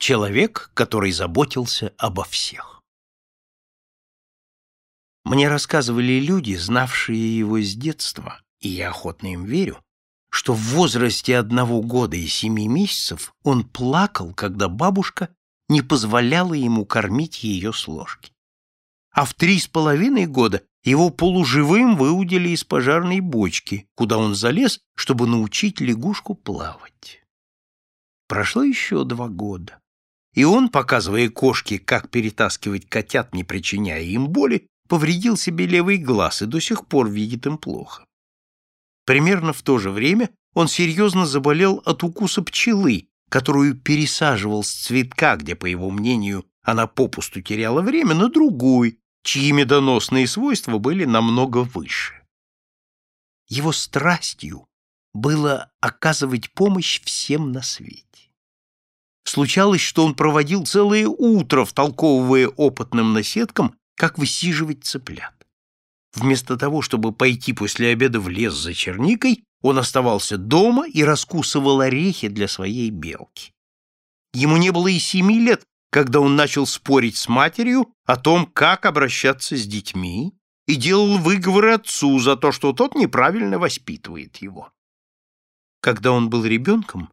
Человек, который заботился обо всех. Мне рассказывали люди, знавшие его с детства, и я охотно им верю, что в возрасте одного года и семи месяцев он плакал, когда бабушка не позволяла ему кормить ее с ложки. А в три с половиной года его полуживым выудили из пожарной бочки, куда он залез, чтобы научить лягушку плавать. Прошло еще два года. И он, показывая кошке, как перетаскивать котят, не причиняя им боли, повредил себе левый глаз и до сих пор видит им плохо. Примерно в то же время он серьезно заболел от укуса пчелы, которую пересаживал с цветка, где, по его мнению, она попусту теряла время, на другой, чьи медоносные свойства были намного выше. Его страстью было оказывать помощь всем на свете. Случалось, что он проводил целое утро, втолковывая опытным наседкам, как высиживать цыплят. Вместо того, чтобы пойти после обеда в лес за черникой, он оставался дома и раскусывал орехи для своей белки. Ему не было и семи лет, когда он начал спорить с матерью о том, как обращаться с детьми, и делал выговоры отцу за то, что тот неправильно воспитывает его. Когда он был ребенком,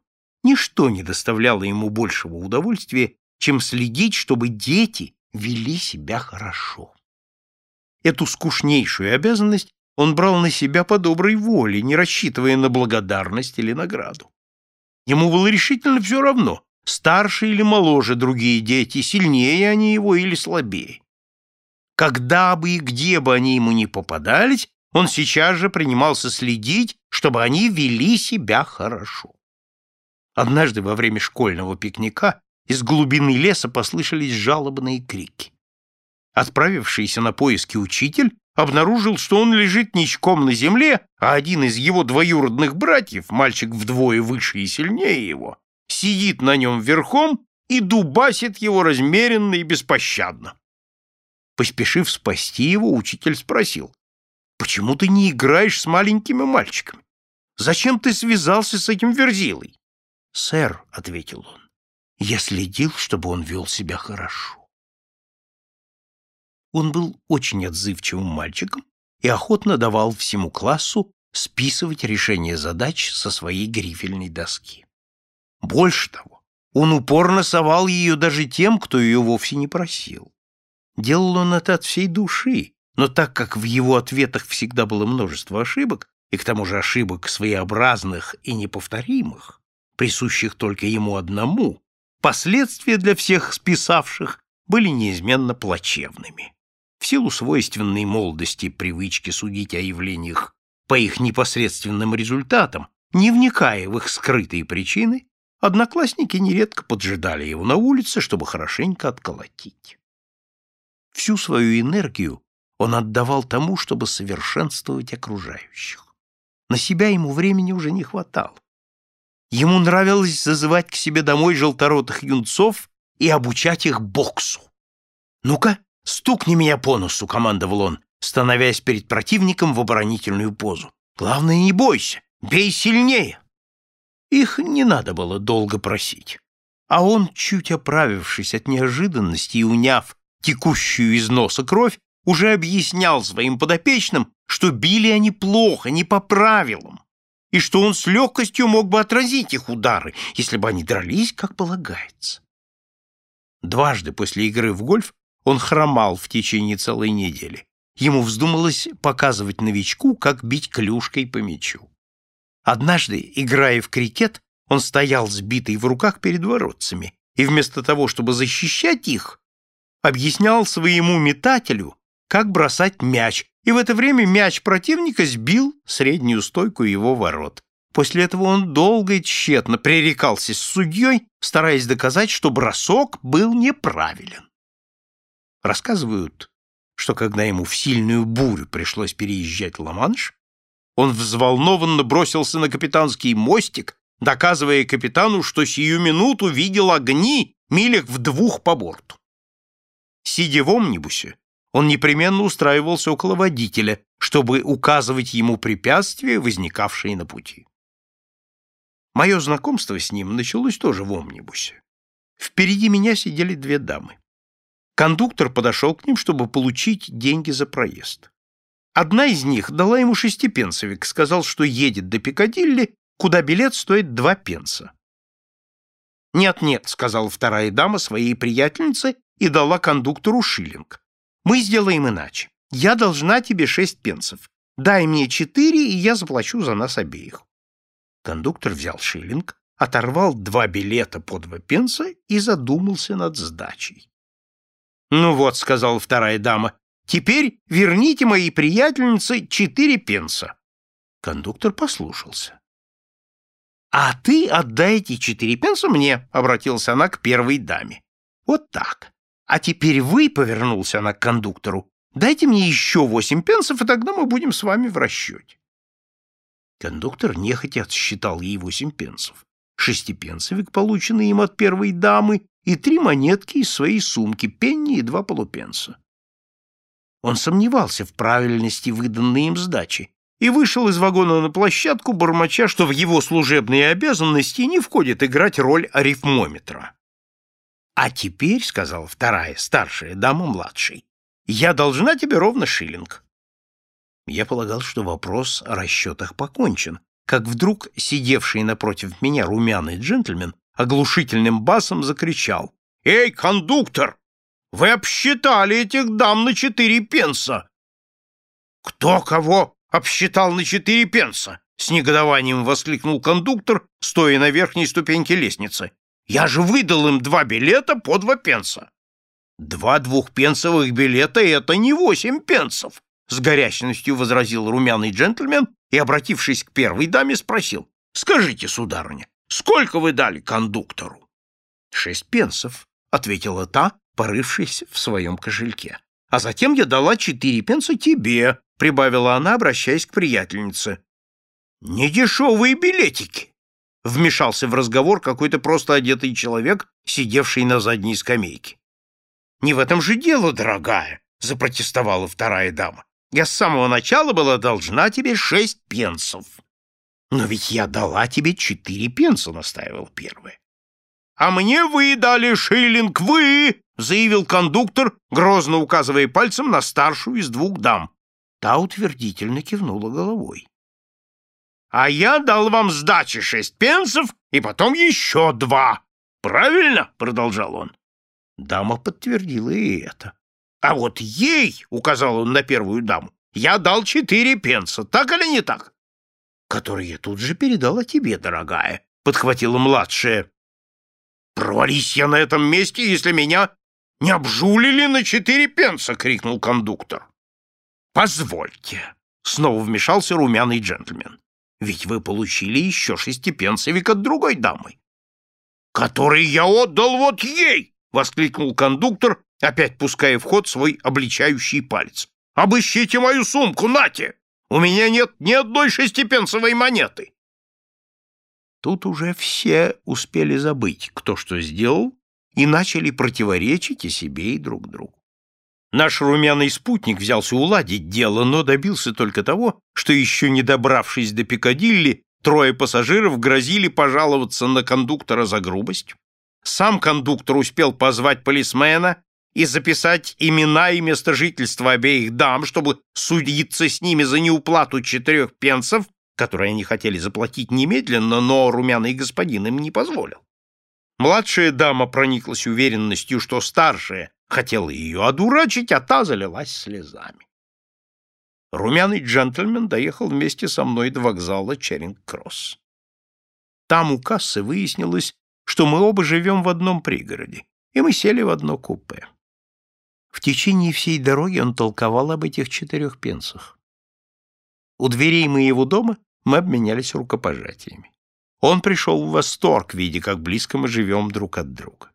ничто не доставляло ему большего удовольствия, чем следить, чтобы дети вели себя хорошо. Эту скучнейшую обязанность он брал на себя по доброй воле, не рассчитывая на благодарность или награду. Ему было решительно все равно, старше или моложе другие дети, сильнее они его или слабее. Когда бы и где бы они ему не попадались, он сейчас же принимался следить, чтобы они вели себя хорошо. Однажды во время школьного пикника из глубины леса послышались жалобные крики. Отправившийся на поиски учитель обнаружил, что он лежит ничком на земле, а один из его двоюродных братьев, мальчик вдвое выше и сильнее его, сидит на нем верхом и дубасит его размеренно и беспощадно. Поспешив спасти его, учитель спросил, «Почему ты не играешь с маленькими мальчиками? Зачем ты связался с этим верзилой?» «Сэр», — ответил он, — «я следил, чтобы он вел себя хорошо». Он был очень отзывчивым мальчиком и охотно давал всему классу списывать решение задач со своей грифельной доски. Больше того, он упорно совал ее даже тем, кто ее вовсе не просил. Делал он это от всей души, но так как в его ответах всегда было множество ошибок, и к тому же ошибок своеобразных и неповторимых, присущих только ему одному, последствия для всех списавших были неизменно плачевными. В силу свойственной молодости привычки судить о явлениях по их непосредственным результатам, не вникая в их скрытые причины, одноклассники нередко поджидали его на улице, чтобы хорошенько отколотить. Всю свою энергию он отдавал тому, чтобы совершенствовать окружающих. На себя ему времени уже не хватало. Ему нравилось зазывать к себе домой желторотых юнцов и обучать их боксу. «Ну-ка, стукни меня по носу», — командовал он, становясь перед противником в оборонительную позу. «Главное, не бойся, бей сильнее». Их не надо было долго просить. А он, чуть оправившись от неожиданности и уняв текущую из носа кровь, уже объяснял своим подопечным, что били они плохо, не по правилам, и что он с легкостью мог бы отразить их удары, если бы они дрались, как полагается. Дважды после игры в гольф он хромал в течение целой недели. Ему вздумалось показывать новичку, как бить клюшкой по мячу. Однажды, играя в крикет, он стоял сбитый в руках перед воротцами и вместо того, чтобы защищать их, объяснял своему метателю, как бросать мяч, и в это время мяч противника сбил среднюю стойку его ворот. После этого он долго и тщетно пререкался с судьей, стараясь доказать, что бросок был неправилен. Рассказывают, что когда ему в сильную бурю пришлось переезжать Ла-Манш, он взволнованно бросился на капитанский мостик, доказывая капитану, что сию минуту видел огни милях в двух по борту. Сидя в омнибусе, он непременно устраивался около водителя, чтобы указывать ему препятствия, возникавшие на пути. Мое знакомство с ним началось тоже в омнибусе. Впереди меня сидели две дамы. Кондуктор подошел к ним, чтобы получить деньги за проезд. Одна из них дала ему шестипенсовик, сказал, что едет до Пикадилли, куда билет стоит два пенса. «Нет-нет», — сказала вторая дама своей приятельнице и дала кондуктору шиллинг. «Мы сделаем иначе. Я должна тебе шесть пенсов. Дай мне четыре, и я заплачу за нас обеих». Кондуктор взял шиллинг, оторвал два билета по два пенса и задумался над сдачей. «Ну вот», — сказала вторая дама, Теперь верните моей приятельнице четыре пенса. Кондуктор послушался. «А ты отдай эти четыре пенса мне», — обратилась она к первой даме. «Вот так. А теперь вы», — повернулся она к кондуктору, — «дайте мне еще восемь пенсов, и тогда мы будем с вами в расчете». Кондуктор нехотя отсчитал ей восемь пенсов. Шестипенсовик, полученный им от первой дамы, и три монетки из своей сумки, пенни и два полупенса. Он сомневался в правильности выданной им сдачи и вышел из вагона на площадку, бормоча, что в его служебные обязанности не входит играть роль арифмометра. «А теперь, — сказала вторая, старшая дама младшей, — я должна тебе ровно шиллинг». Я полагал, что вопрос о расчетах покончен, как вдруг сидевший напротив меня румяный джентльмен оглушительным басом закричал. «Эй, кондуктор! Вы обсчитали этих дам на четыре пенса. Кто кого обсчитал на четыре пенса? С негодованием воскликнул кондуктор, стоя на верхней ступеньке лестницы. Я же выдал им два билета по два пенса. Два двухпенсовых билета — это не восемь пенсов, с горячностью возразил румяный джентльмен и, обратившись к первой даме, спросил. Скажите, сударыня, сколько вы дали кондуктору? Шесть пенсов, ответила та, порывшись в своем кошельке. «А затем я дала четыре пенса тебе», — прибавила она, обращаясь к приятельнице. «Недешевые билетики», — вмешался в разговор какой-то просто одетый человек, сидевший на задней скамейке. «Не в этом же дело, дорогая», — запротестовала вторая дама. «Я с самого начала была должна тебе шесть пенсов». «Но ведь я дала тебе четыре пенса», — настаивал первая. «А мне вы дали шиллинг, вы!» — заявил кондуктор, грозно указывая пальцем на старшую из двух дам. Та утвердительно кивнула головой. «А я дал вам сдачи шесть пенсов и потом еще два. Правильно?» — продолжал он. Дама подтвердила и это. «А вот ей, — указал он на первую даму, — я дал четыре пенса, так или не так?» «Которые я тут же передала тебе, дорогая», — подхватила младшая. «Провались я на этом месте, если меня не обжулили на четыре пенса!» — крикнул кондуктор. «Позвольте!» — снова вмешался румяный джентльмен. «Ведь вы получили еще шестипенсовик от другой дамы». «Который я отдал вот ей!» — воскликнул кондуктор, опять пуская в ход свой обличающий палец. «Обыщите мою сумку, нате! У меня нет ни одной шестипенсовой монеты!» Тут уже все успели забыть, кто что сделал, и начали противоречить и себе, и друг другу. Наш румяный спутник взялся уладить дело, но добился только того, что еще не добравшись до Пикадилли, трое пассажиров грозили пожаловаться на кондуктора за грубость. Сам кондуктор успел позвать полисмена и записать имена и место жительства обеих дам, чтобы судиться с ними за неуплату четырех пенсов которые они хотели заплатить немедленно, но румяный господин им не позволил. Младшая дама прониклась уверенностью, что старшая хотела ее одурачить, а та залилась слезами. Румяный джентльмен доехал вместе со мной до вокзала Черинг-Кросс. Там у кассы выяснилось, что мы оба живем в одном пригороде, и мы сели в одно купе. В течение всей дороги он толковал об этих четырех пенсах. У дверей моего дома мы обменялись рукопожатиями. Он пришел в восторг, видя, как близко мы живем друг от друга.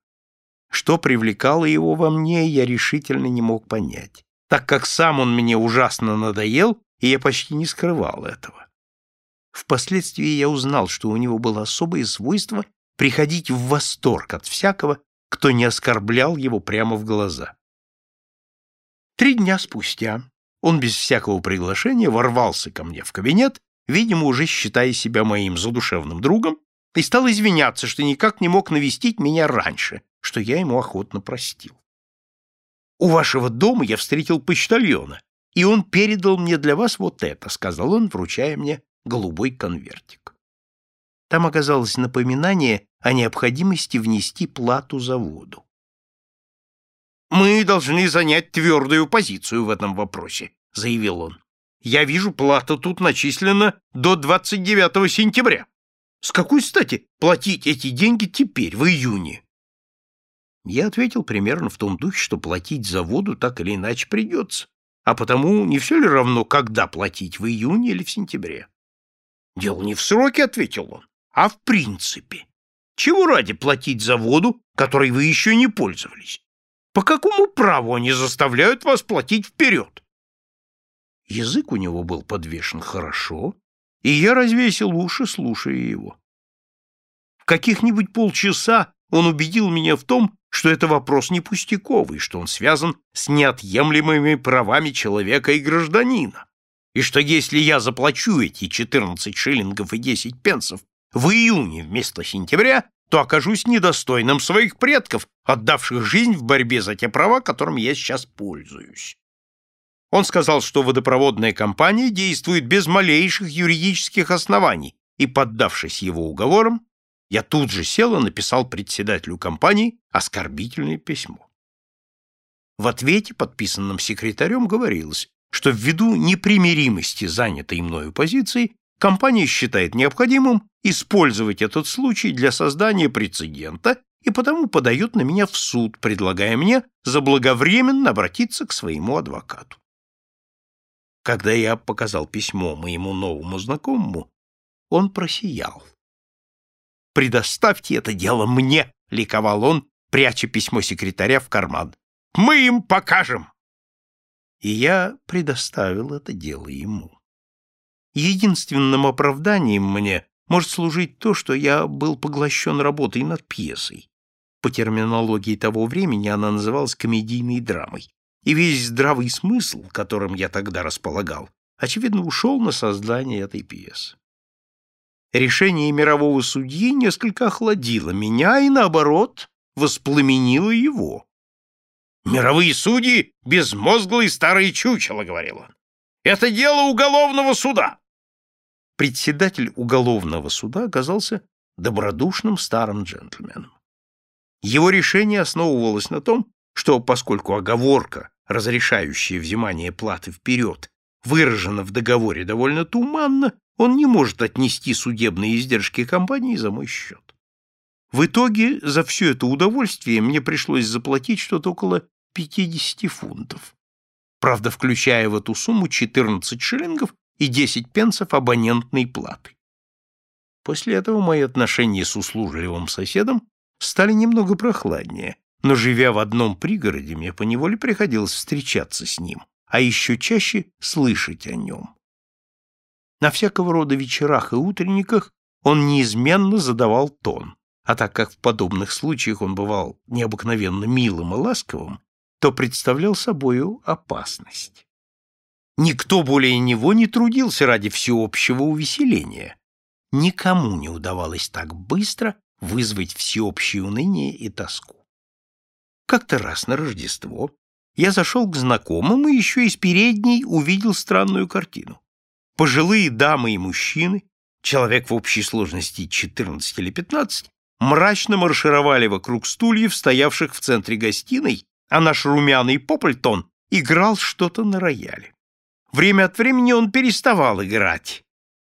Что привлекало его во мне, я решительно не мог понять, так как сам он мне ужасно надоел, и я почти не скрывал этого. Впоследствии я узнал, что у него было особое свойство приходить в восторг от всякого, кто не оскорблял его прямо в глаза. Три дня спустя он без всякого приглашения ворвался ко мне в кабинет видимо, уже считая себя моим задушевным другом, и стал извиняться, что никак не мог навестить меня раньше, что я ему охотно простил. «У вашего дома я встретил почтальона, и он передал мне для вас вот это», — сказал он, вручая мне голубой конвертик. Там оказалось напоминание о необходимости внести плату за воду. «Мы должны занять твердую позицию в этом вопросе», — заявил он. «Я вижу, плата тут начислена до 29 сентября. С какой стати платить эти деньги теперь, в июне?» Я ответил примерно в том духе, что платить за воду так или иначе придется, а потому не все ли равно, когда платить, в июне или в сентябре? «Дело не в сроке», — ответил он, — «а в принципе. Чего ради платить за воду, которой вы еще не пользовались? По какому праву они заставляют вас платить вперед?» Язык у него был подвешен хорошо, и я развесил уши, слушая его. В каких-нибудь полчаса он убедил меня в том, что это вопрос не пустяковый, что он связан с неотъемлемыми правами человека и гражданина, и что если я заплачу эти 14 шиллингов и 10 пенсов в июне вместо сентября, то окажусь недостойным своих предков, отдавших жизнь в борьбе за те права, которыми я сейчас пользуюсь. Он сказал, что водопроводная компания действует без малейших юридических оснований, и, поддавшись его уговорам, я тут же сел и написал председателю компании оскорбительное письмо. В ответе, подписанном секретарем, говорилось, что ввиду непримиримости занятой мною позиции компания считает необходимым использовать этот случай для создания прецедента и потому подает на меня в суд, предлагая мне заблаговременно обратиться к своему адвокату. Когда я показал письмо моему новому знакомому, он просиял. «Предоставьте это дело мне!» — ликовал он, пряча письмо секретаря в карман. «Мы им покажем!» И я предоставил это дело ему. Единственным оправданием мне может служить то, что я был поглощен работой над пьесой. По терминологии того времени она называлась комедийной драмой. И весь здравый смысл, которым я тогда располагал, очевидно, ушел на создание этой пьесы. Решение мирового судьи несколько охладило меня и, наоборот, воспламенило его. «Мировые судьи — безмозглые старые чучела», — говорил он. «Это дело уголовного суда». Председатель уголовного суда оказался добродушным старым джентльменом. Его решение основывалось на том, что, поскольку оговорка, разрешающая взимание платы вперед, выражена в договоре довольно туманно, он не может отнести судебные издержки компании за мой счет. В итоге за все это удовольствие мне пришлось заплатить что-то около 50 фунтов. Правда, включая в эту сумму 14 шиллингов и 10 пенсов абонентной платы. После этого мои отношения с услужливым соседом стали немного прохладнее, но, живя в одном пригороде, мне поневоле приходилось встречаться с ним, а еще чаще слышать о нем. На всякого рода вечерах и утренниках он неизменно задавал тон, а так как в подобных случаях он бывал необыкновенно милым и ласковым, то представлял собою опасность. Никто более него не трудился ради всеобщего увеселения. Никому не удавалось так быстро вызвать всеобщее уныние и тоску. Как-то раз на Рождество я зашел к знакомым и еще из передней увидел странную картину. Пожилые дамы и мужчины, человек в общей сложности 14 или 15, мрачно маршировали вокруг стульев, стоявших в центре гостиной, а наш румяный Поппельтон играл что-то на рояле. Время от времени он переставал играть,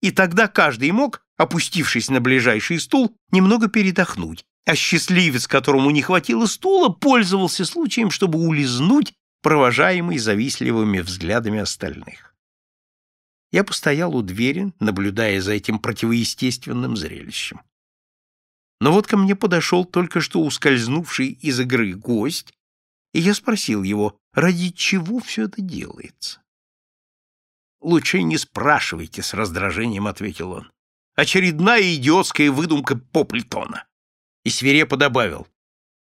и тогда каждый мог, опустившись на ближайший стул, немного передохнуть, а счастливец, которому не хватило стула, пользовался случаем, чтобы улизнуть, провожаемый завистливыми взглядами остальных. Я постоял у двери, наблюдая за этим противоестественным зрелищем. Но вот ко мне подошел только что ускользнувший из игры гость, и я спросил его, ради чего все это делается. «Лучше не спрашивайте», — с раздражением ответил он. «Очередная идиотская выдумка Поплитона». И свирепо добавил,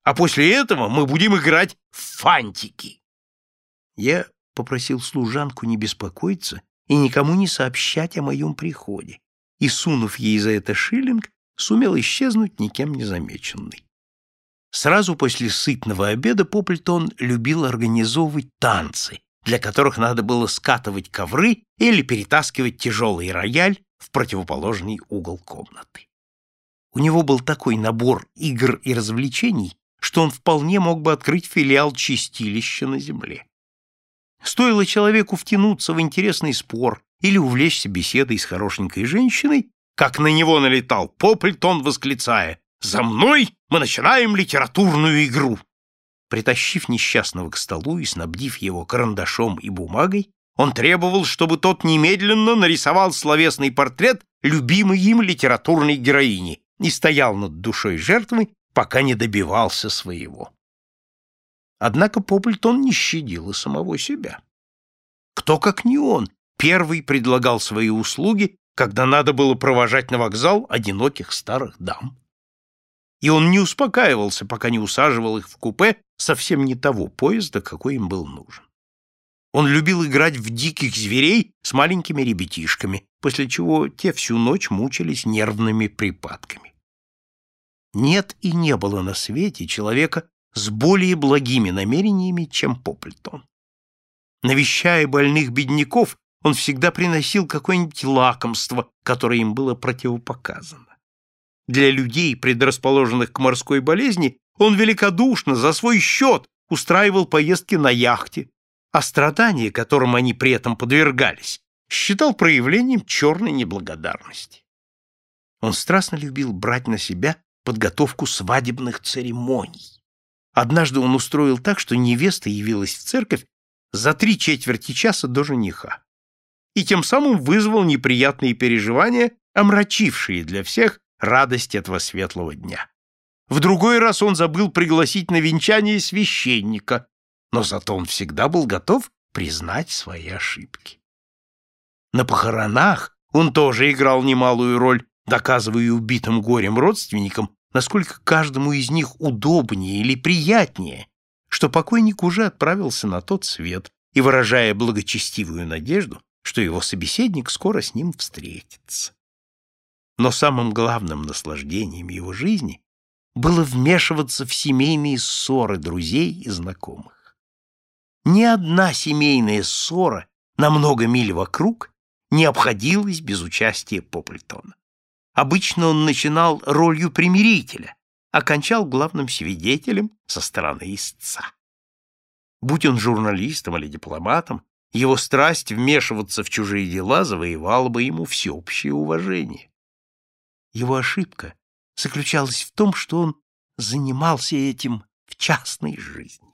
«А после этого мы будем играть в фантики». Я попросил служанку не беспокоиться и никому не сообщать о моем приходе, и, сунув ей за это шиллинг, сумел исчезнуть никем не замеченный. Сразу после сытного обеда Поппельтон любил организовывать танцы, для которых надо было скатывать ковры или перетаскивать тяжелый рояль в противоположный угол комнаты. У него был такой набор игр и развлечений, что он вполне мог бы открыть филиал чистилища на земле. Стоило человеку втянуться в интересный спор или увлечься беседой с хорошенькой женщиной, как на него налетал Поппельтон, восклицая «За мной мы начинаем литературную игру!» Притащив несчастного к столу и снабдив его карандашом и бумагой, он требовал, чтобы тот немедленно нарисовал словесный портрет любимой им литературной героини и стоял над душой жертвы, пока не добивался своего. Однако Попплтон не щадил и самого себя. Кто, как не он, первый предлагал свои услуги, когда надо было провожать на вокзал одиноких старых дам и он не успокаивался, пока не усаживал их в купе совсем не того поезда, какой им был нужен. Он любил играть в диких зверей с маленькими ребятишками, после чего те всю ночь мучились нервными припадками. Нет и не было на свете человека с более благими намерениями, чем Попплтон. Навещая больных бедняков, он всегда приносил какое-нибудь лакомство, которое им было противопоказано. Для людей, предрасположенных к морской болезни, он великодушно за свой счет устраивал поездки на яхте, а страдания, которым они при этом подвергались, считал проявлением черной неблагодарности. Он страстно любил брать на себя подготовку свадебных церемоний. Однажды он устроил так, что невеста явилась в церковь за три четверти часа до жениха и тем самым вызвал неприятные переживания, омрачившие для всех радость этого светлого дня. В другой раз он забыл пригласить на венчание священника, но зато он всегда был готов признать свои ошибки. На похоронах он тоже играл немалую роль, доказывая убитым горем родственникам, насколько каждому из них удобнее или приятнее, что покойник уже отправился на тот свет и выражая благочестивую надежду, что его собеседник скоро с ним встретится но самым главным наслаждением его жизни было вмешиваться в семейные ссоры друзей и знакомых. Ни одна семейная ссора на много миль вокруг не обходилась без участия Попплтона. Обычно он начинал ролью примирителя, окончал главным свидетелем со стороны истца. Будь он журналистом или дипломатом, его страсть вмешиваться в чужие дела завоевала бы ему всеобщее уважение. Его ошибка заключалась в том, что он занимался этим в частной жизни.